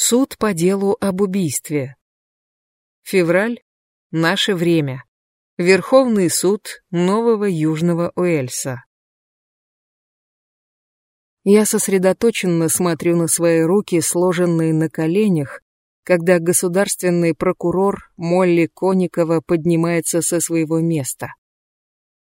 Суд по делу об убийстве. Февраль. Наше время. Верховный суд Нового Южного Уэльса. Я сосредоточенно смотрю на свои руки, сложенные на коленях, когда государственный прокурор Молли Коникова поднимается со своего места.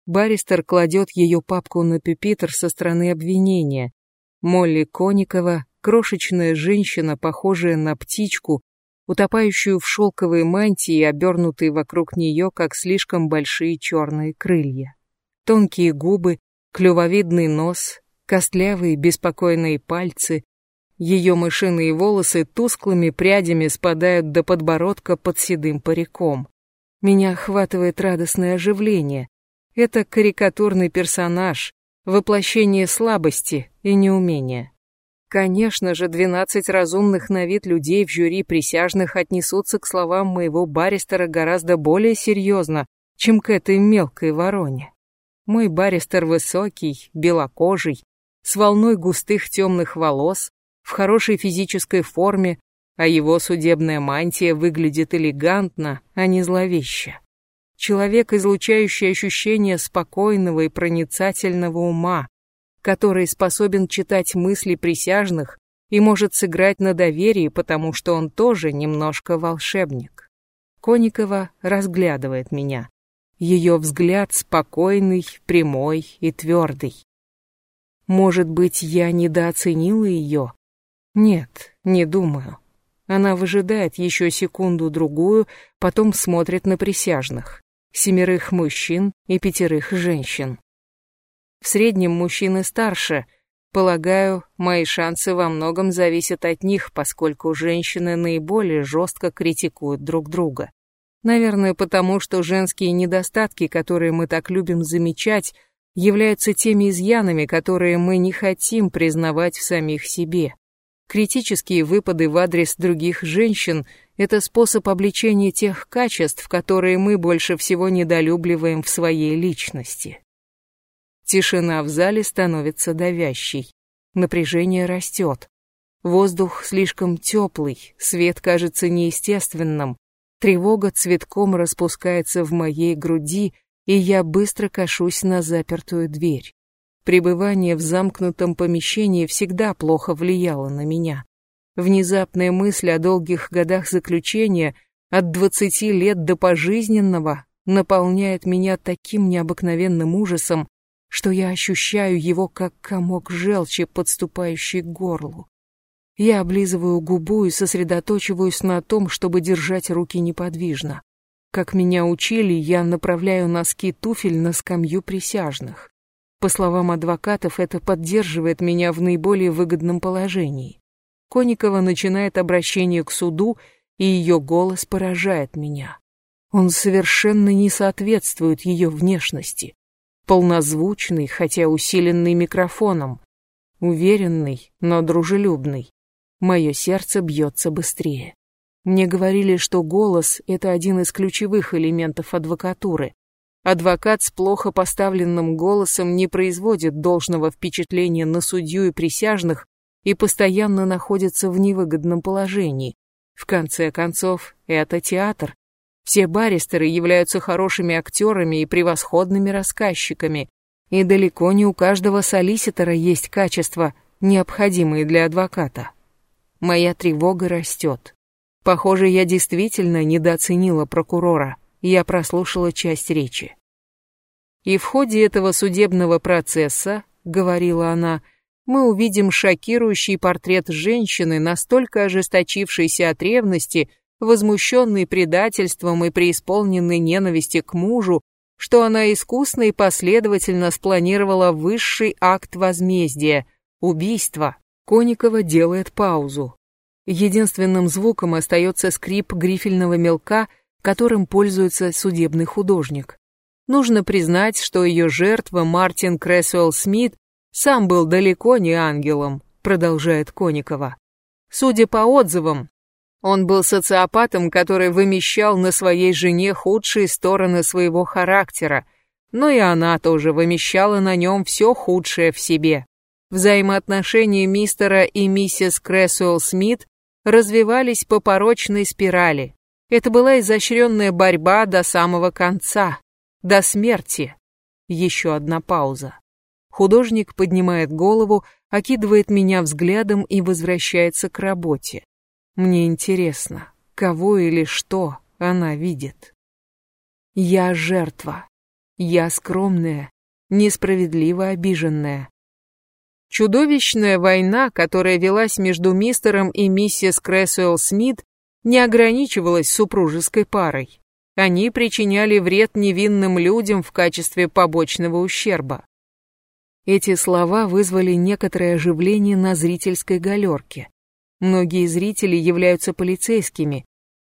Баристер кладет ее папку на пюпитр со стороны обвинения. Молли Коникова крошечная женщина, похожая на птичку, утопающую в шелковой мантии, обернутой вокруг нее, как слишком большие черные крылья. Тонкие губы, клювовидный нос, костлявые беспокойные пальцы, ее мышиные волосы тусклыми прядями спадают до подбородка под седым париком. Меня охватывает радостное оживление. Это карикатурный персонаж, воплощение слабости и неумения. Конечно же, двенадцать разумных на вид людей в жюри присяжных отнесутся к словам моего баристера гораздо более серьезно, чем к этой мелкой вороне. Мой баристер высокий, белокожий, с волной густых темных волос, в хорошей физической форме, а его судебная мантия выглядит элегантно, а не зловеще. Человек, излучающий ощущение спокойного и проницательного ума, который способен читать мысли присяжных и может сыграть на доверии, потому что он тоже немножко волшебник. Коникова разглядывает меня. Ее взгляд спокойный, прямой и твердый. Может быть, я недооценила ее? Нет, не думаю. Она выжидает еще секунду-другую, потом смотрит на присяжных. Семерых мужчин и пятерых женщин. В среднем мужчины старше. Полагаю, мои шансы во многом зависят от них, поскольку женщины наиболее жестко критикуют друг друга. Наверное, потому что женские недостатки, которые мы так любим замечать, являются теми изъянами, которые мы не хотим признавать в самих себе. Критические выпады в адрес других женщин – это способ обличения тех качеств, которые мы больше всего недолюбливаем в своей личности. Тишина в зале становится давящей. Напряжение растет. Воздух слишком теплый, свет кажется неестественным. Тревога цветком распускается в моей груди, и я быстро кашусь на запертую дверь. Пребывание в замкнутом помещении всегда плохо влияло на меня. Внезапная мысль о долгих годах заключения, от двадцати лет до пожизненного, наполняет меня таким необыкновенным ужасом, что я ощущаю его как комок желчи, подступающий к горлу. Я облизываю губу и сосредоточиваюсь на том, чтобы держать руки неподвижно. Как меня учили, я направляю носки туфель на скамью присяжных. По словам адвокатов, это поддерживает меня в наиболее выгодном положении. Коникова начинает обращение к суду, и ее голос поражает меня. Он совершенно не соответствует ее внешности полнозвучный, хотя усиленный микрофоном, уверенный, но дружелюбный. Мое сердце бьется быстрее. Мне говорили, что голос — это один из ключевых элементов адвокатуры. Адвокат с плохо поставленным голосом не производит должного впечатления на судью и присяжных и постоянно находится в невыгодном положении. В конце концов, это театр, все баристеры являются хорошими актерами и превосходными рассказчиками, и далеко не у каждого солиситора есть качества, необходимые для адвоката. Моя тревога растет. Похоже, я действительно недооценила прокурора. Я прослушала часть речи. И в ходе этого судебного процесса, говорила она, мы увидим шокирующий портрет женщины, настолько ожесточившейся от ревности, возмущенный предательством и преисполненный ненависти к мужу, что она искусно и последовательно спланировала высший акт возмездия – убийство. Коникова делает паузу. Единственным звуком остается скрип грифельного мелка, которым пользуется судебный художник. Нужно признать, что ее жертва Мартин Крэсуэлл Смит сам был далеко не ангелом, продолжает Коникова. Судя по отзывам, он был социопатом, который вымещал на своей жене худшие стороны своего характера, но и она тоже вымещала на нем все худшее в себе. Взаимоотношения мистера и миссис Крэсуэлл Смит развивались по порочной спирали. Это была изощренная борьба до самого конца, до смерти. Еще одна пауза. Художник поднимает голову, окидывает меня взглядом и возвращается к работе. Мне интересно, кого или что она видит. Я жертва. Я скромная, несправедливо обиженная. Чудовищная война, которая велась между мистером и миссис Крэсуэлл Смит, не ограничивалась супружеской парой. Они причиняли вред невинным людям в качестве побочного ущерба. Эти слова вызвали некоторое оживление на зрительской галерке. Многие зрители являются полицейскими.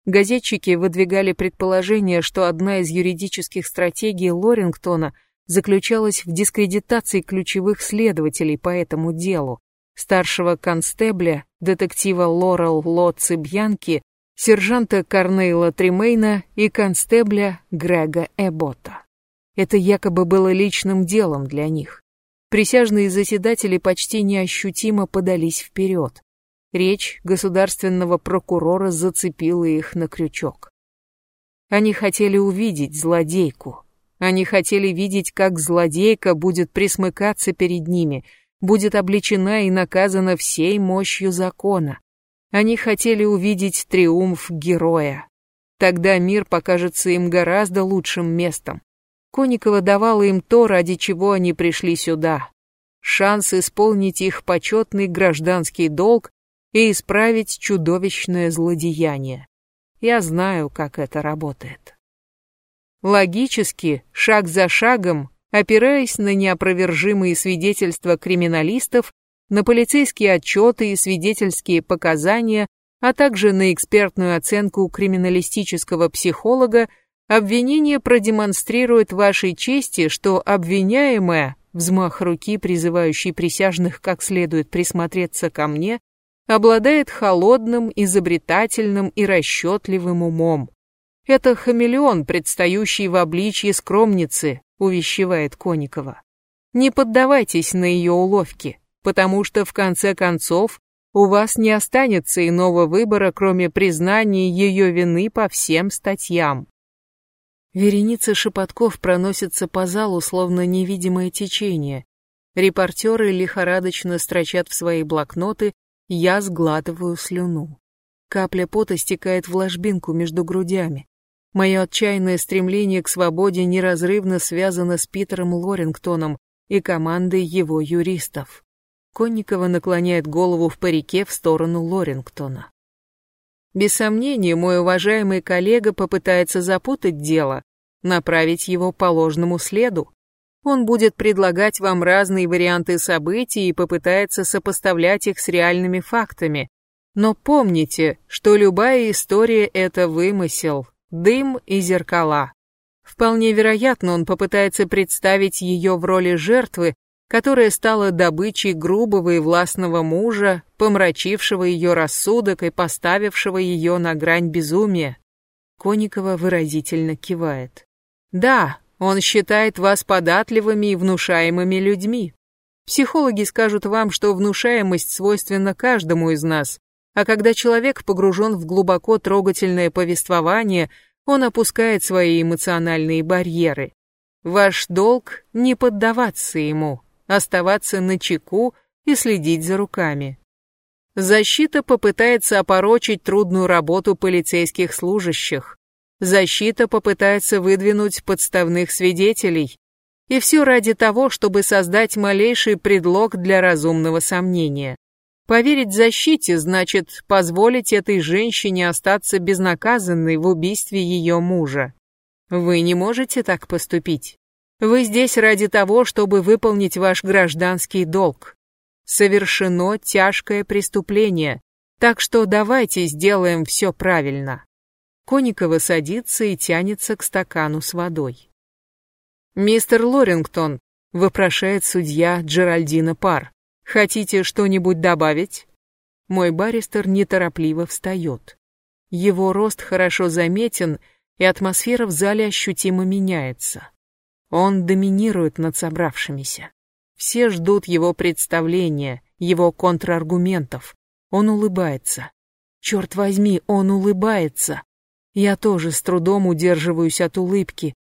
Газетчики выдвигали предположение, что одна из юридических стратегий Лорингтона заключалась в дискредитации ключевых следователей по этому делу, старшего констебля, детектива Лорел Лотци Бьянки, сержанта Корнейла Тримейна и констебля Грега Эбота. Это якобы было личным делом для них. Присяжные заседатели почти неощутимо подались вперед. Речь государственного прокурора зацепила их на крючок. Они хотели увидеть злодейку. Они хотели видеть, как злодейка будет присмыкаться перед ними, будет обличена и наказана всей мощью закона. Они хотели увидеть триумф героя. Тогда мир покажется им гораздо лучшим местом. Коникова давала им то, ради чего они пришли сюда. Шанс исполнить их почетный гражданский долг и исправить чудовищное злодеяние. Я знаю, как это работает. Логически, шаг за шагом, опираясь на неопровержимые свидетельства криминалистов, на полицейские отчеты и свидетельские показания, а также на экспертную оценку криминалистического психолога, обвинение продемонстрирует вашей чести, что обвиняемая, взмах руки, призывающий присяжных как следует присмотреться ко мне, обладает холодным, изобретательным и расчетливым умом. Это хамелеон, предстающий в обличье скромницы, увещевает Коникова. Не поддавайтесь на ее уловки, потому что в конце концов у вас не останется иного выбора, кроме признания ее вины по всем статьям. Вереница шепотков проносится по залу, словно невидимое течение. Репортеры лихорадочно строчат в свои блокноты, я сглатываю слюну. Капля пота стекает в ложбинку между грудями. Мое отчаянное стремление к свободе неразрывно связано с Питером Лорингтоном и командой его юристов. Конникова наклоняет голову в парике в сторону Лорингтона. Без сомнения, мой уважаемый коллега попытается запутать дело, направить его по ложному следу. Он будет предлагать вам разные варианты событий и попытается сопоставлять их с реальными фактами. Но помните, что любая история — это вымысел, дым и зеркала. Вполне вероятно, он попытается представить ее в роли жертвы, которая стала добычей грубого и властного мужа, помрачившего ее рассудок и поставившего ее на грань безумия. Коникова выразительно кивает. Да, он считает вас податливыми и внушаемыми людьми. Психологи скажут вам, что внушаемость свойственна каждому из нас, а когда человек погружен в глубоко трогательное повествование, он опускает свои эмоциональные барьеры. Ваш долг — не поддаваться ему, оставаться на чеку и следить за руками. Защита попытается опорочить трудную работу полицейских служащих. Защита попытается выдвинуть подставных свидетелей. И все ради того, чтобы создать малейший предлог для разумного сомнения. Поверить защите значит позволить этой женщине остаться безнаказанной в убийстве ее мужа. Вы не можете так поступить. Вы здесь ради того, чтобы выполнить ваш гражданский долг. Совершено тяжкое преступление, так что давайте сделаем все правильно. Коникова садится и тянется к стакану с водой. «Мистер Лорингтон», — вопрошает судья Джеральдина Пар, — «хотите что-нибудь добавить?» Мой баристер неторопливо встает. Его рост хорошо заметен, и атмосфера в зале ощутимо меняется. Он доминирует над собравшимися. Все ждут его представления, его контраргументов. Он улыбается. Черт возьми, он улыбается. Я тоже с трудом удерживаюсь от улыбки,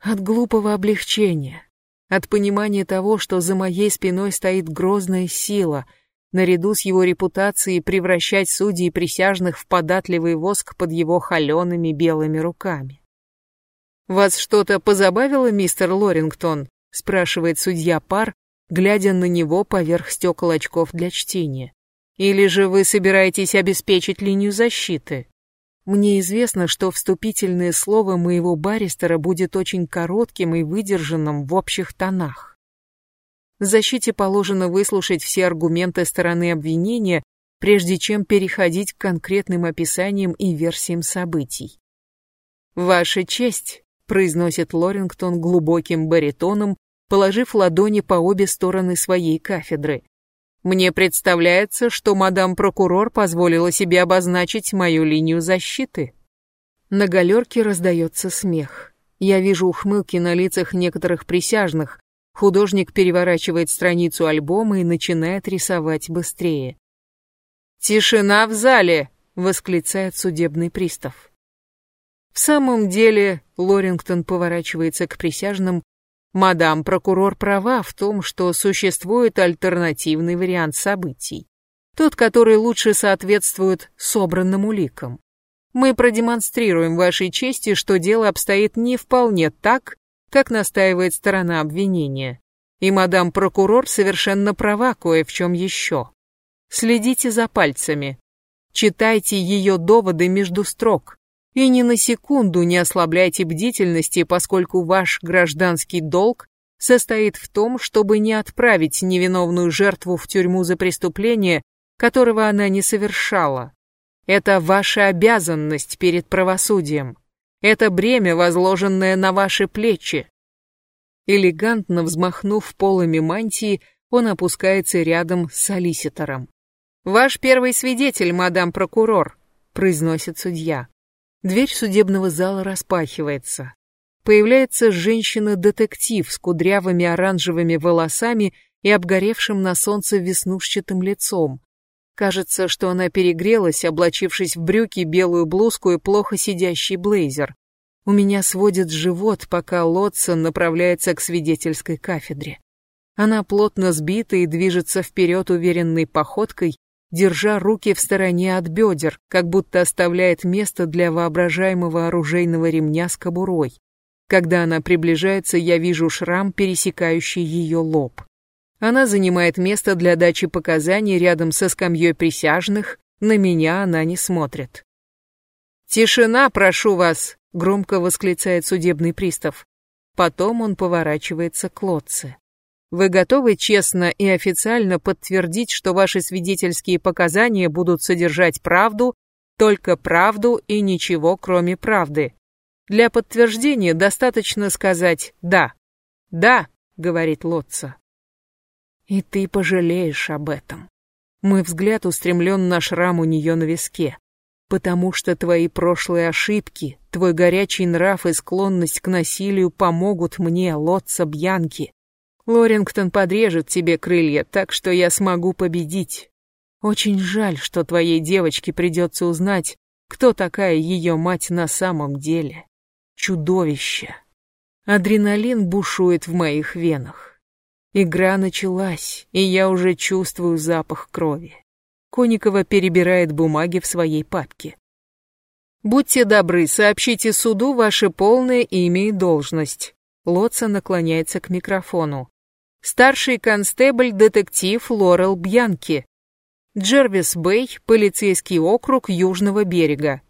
от глупого облегчения, от понимания того, что за моей спиной стоит грозная сила, наряду с его репутацией превращать судей и присяжных в податливый воск под его холеными белыми руками. «Вас что-то позабавило, мистер Лорингтон?» — спрашивает судья Пар, глядя на него поверх стекол очков для чтения. «Или же вы собираетесь обеспечить линию защиты?» Мне известно, что вступительное слово моего баристера будет очень коротким и выдержанным в общих тонах. Защите положено выслушать все аргументы стороны обвинения, прежде чем переходить к конкретным описаниям и версиям событий. «Ваша честь», — произносит Лорингтон глубоким баритоном, положив ладони по обе стороны своей кафедры. Мне представляется, что мадам прокурор позволила себе обозначить мою линию защиты. На галерке раздается смех. Я вижу ухмылки на лицах некоторых присяжных. Художник переворачивает страницу альбома и начинает рисовать быстрее. «Тишина в зале!» — восклицает судебный пристав. В самом деле, Лорингтон поворачивается к присяжным Мадам прокурор права в том, что существует альтернативный вариант событий. Тот, который лучше соответствует собранным уликам. Мы продемонстрируем вашей чести, что дело обстоит не вполне так, как настаивает сторона обвинения. И мадам прокурор совершенно права кое в чем еще. Следите за пальцами. Читайте ее доводы между строк. И ни на секунду не ослабляйте бдительности, поскольку ваш гражданский долг состоит в том, чтобы не отправить невиновную жертву в тюрьму за преступление, которого она не совершала. Это ваша обязанность перед правосудием. Это бремя, возложенное на ваши плечи. Элегантно взмахнув полами мантии, он опускается рядом с солиситором. «Ваш первый свидетель, мадам прокурор», — произносит судья. Дверь судебного зала распахивается. Появляется женщина-детектив с кудрявыми оранжевыми волосами и обгоревшим на солнце веснушчатым лицом. Кажется, что она перегрелась, облачившись в брюки, белую блузку и плохо сидящий блейзер. У меня сводит живот, пока Лотсон направляется к свидетельской кафедре. Она плотно сбита и движется вперед уверенной походкой, держа руки в стороне от бедер, как будто оставляет место для воображаемого оружейного ремня с кобурой. Когда она приближается, я вижу шрам, пересекающий ее лоб. Она занимает место для дачи показаний рядом со скамьей присяжных, на меня она не смотрит. «Тишина, прошу вас!» — громко восклицает судебный пристав. Потом он поворачивается к Лотце. Вы готовы честно и официально подтвердить, что ваши свидетельские показания будут содержать правду, только правду и ничего, кроме правды? Для подтверждения достаточно сказать «да». «Да», — говорит Лотца. И ты пожалеешь об этом. Мой взгляд устремлен на шрам у нее на виске. Потому что твои прошлые ошибки, твой горячий нрав и склонность к насилию помогут мне, Лотца Бьянки, Лорингтон подрежет тебе крылья, так что я смогу победить. Очень жаль, что твоей девочке придется узнать, кто такая ее мать на самом деле. Чудовище. Адреналин бушует в моих венах. Игра началась, и я уже чувствую запах крови. Коникова перебирает бумаги в своей папке. «Будьте добры, сообщите суду ваше полное имя и должность». Лотца наклоняется к микрофону старший констебль-детектив Лорел Бьянки, Джервис Бэй, полицейский округ Южного берега.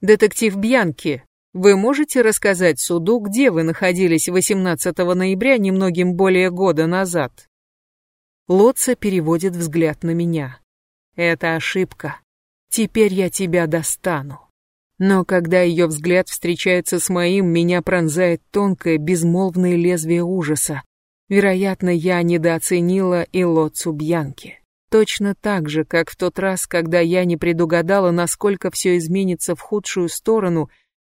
Детектив Бьянки, вы можете рассказать суду, где вы находились 18 ноября немногим более года назад? Лотца переводит взгляд на меня. Это ошибка. Теперь я тебя достану. Но когда ее взгляд встречается с моим, меня пронзает тонкое, безмолвное лезвие ужаса. Вероятно, я недооценила и Лоцу Бьянки. Точно так же, как в тот раз, когда я не предугадала, насколько все изменится в худшую сторону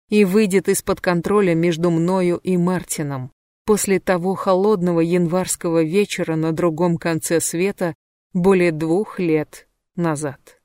и выйдет из-под контроля между мною и Мартином. После того холодного январского вечера на другом конце света более двух лет назад.